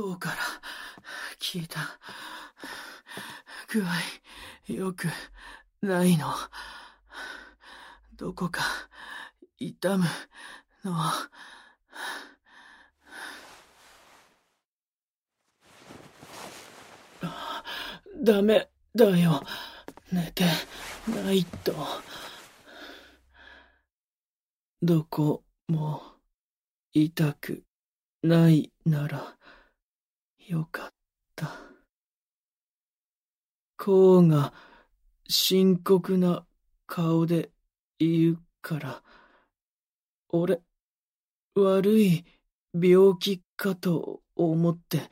こうから聞いた。具合、よくないの。どこか、痛むの。ダメだよ。寝てないと。どこも痛くないならよかった。こうが深刻な顔で言うから、俺、悪い病気かと思って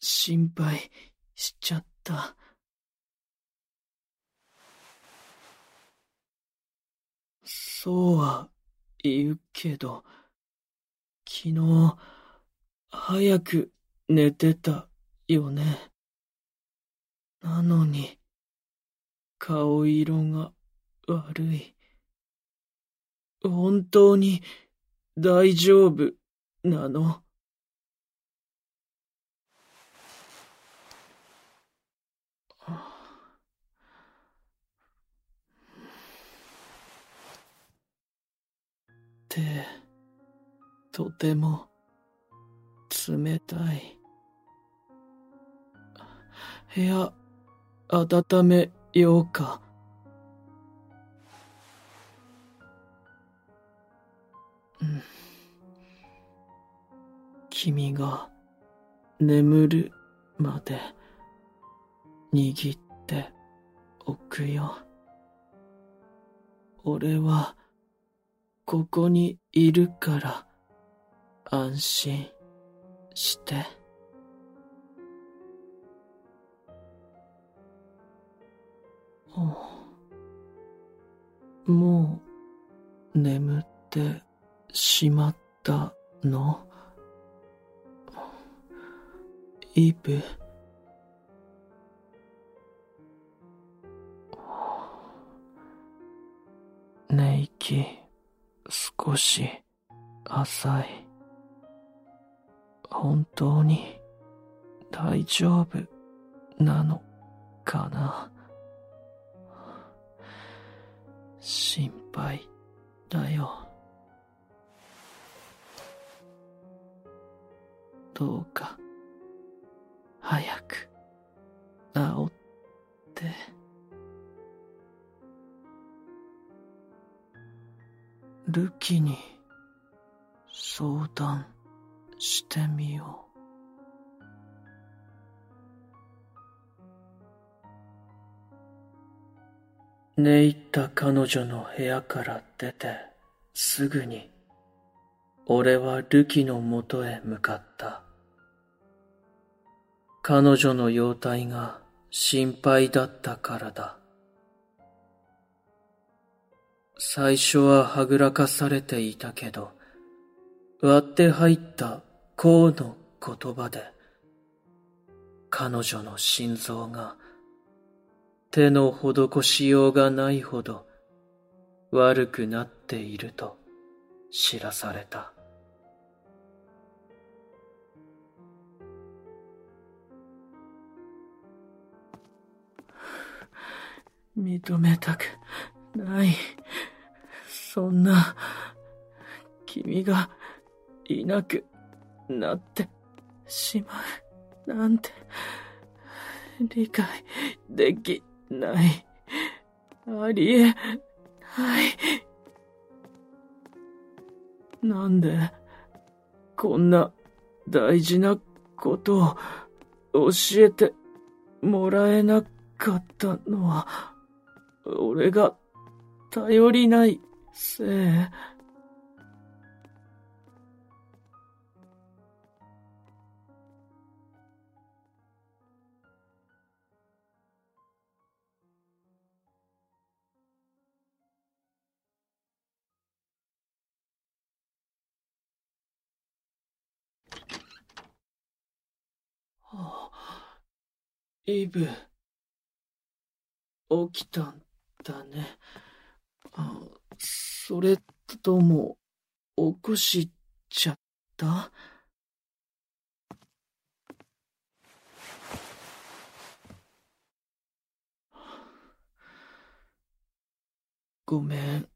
心配しちゃった。そうは言うけど、昨日、早く寝てたよね。なのに、顔色が悪い。本当に大丈夫なの？手、とても冷たい。部屋、温めようか。うん。君が眠るまで握っておくよ。俺はここにいるから安心して。もう眠ってしまったの？イブ。寝息少し浅い。本当に大丈夫なのかな？心配だよ。どうか、早く、治って。ルキに、相談してみよう。寝入った彼女の部屋から出てすぐに俺はルキのもとへ向かった。彼女の容体が心配だったからだ。最初ははぐらかされていたけど、割って入ったこうの言葉で、彼女の心臓が手の施しようがないほど悪くなっていると知らされた。認めたくない。そんな、君がいなくなってしまうなんて、理解できない。ありえない。なんで、こんな大事なことを教えてもらえなかったのは、俺が頼りないせい。イブ、起きたんだね。あ、それとも、起こしちゃった？ごめん。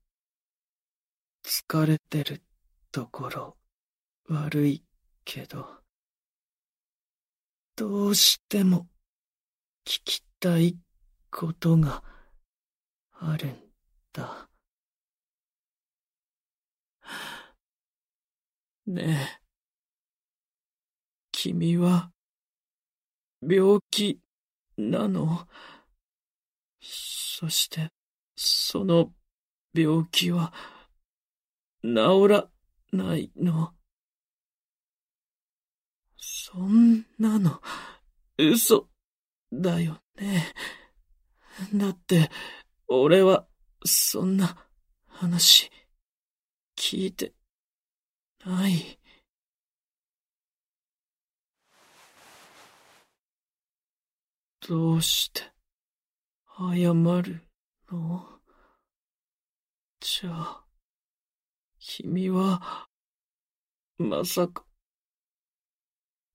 疲れてるところ悪いけど、どうしても聞きたいことがあるんだ。ねえ、君は病気なの？そして、その病気は治らないの？そんなの、嘘だよね。だって、俺は、そんな話、聞いて、ない。どうして、謝るの？じゃあ、君は、まさか、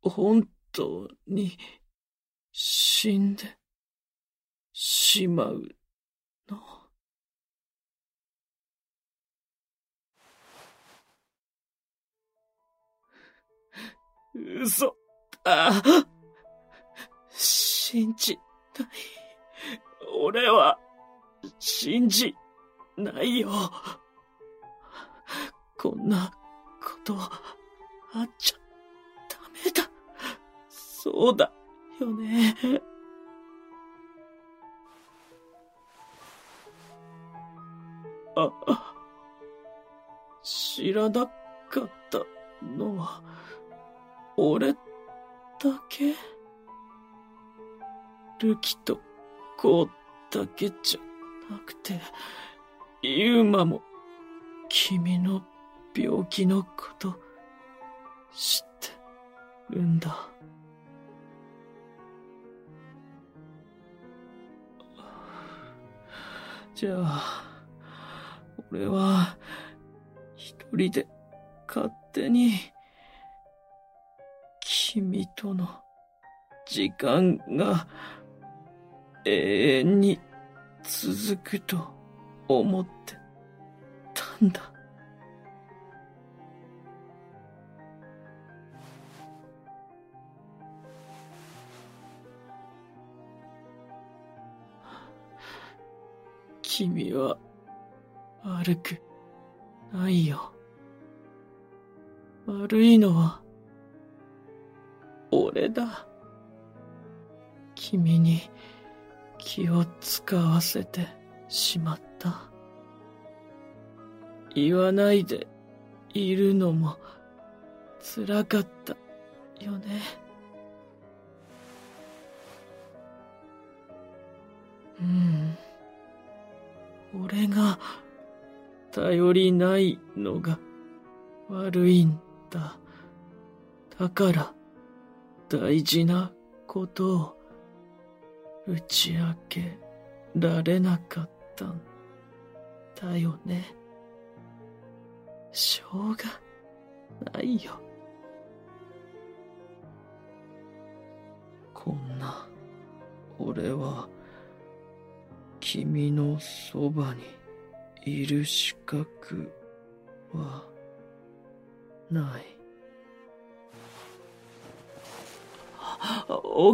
本当に、死んで、しまうの嘘だ。信じない。俺は、信じないよ。こんなことあっちゃダメだ。そうだよね。あ、知らなかったのは、俺だけルキとコウだけじゃなくて、ユーマも君の病気のこと知ってるんだ。じゃあ、俺は、一人で勝手に、君との時間が永遠に続くと思ってたんだ。君は悪くないよ。悪いのは俺だ。君に気を使わせてしまった。言わないでいるのも辛かったよね。うん。俺が頼りないのが悪いんだ。だから大事なことを打ち明けられなかったんだよね。しょうがないよ。こんな、俺は、君のそばにいる資格はない。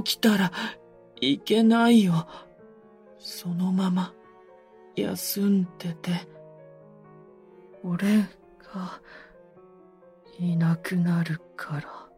起きたらいけないよ。そのまま休んでて。俺がいなくなるから。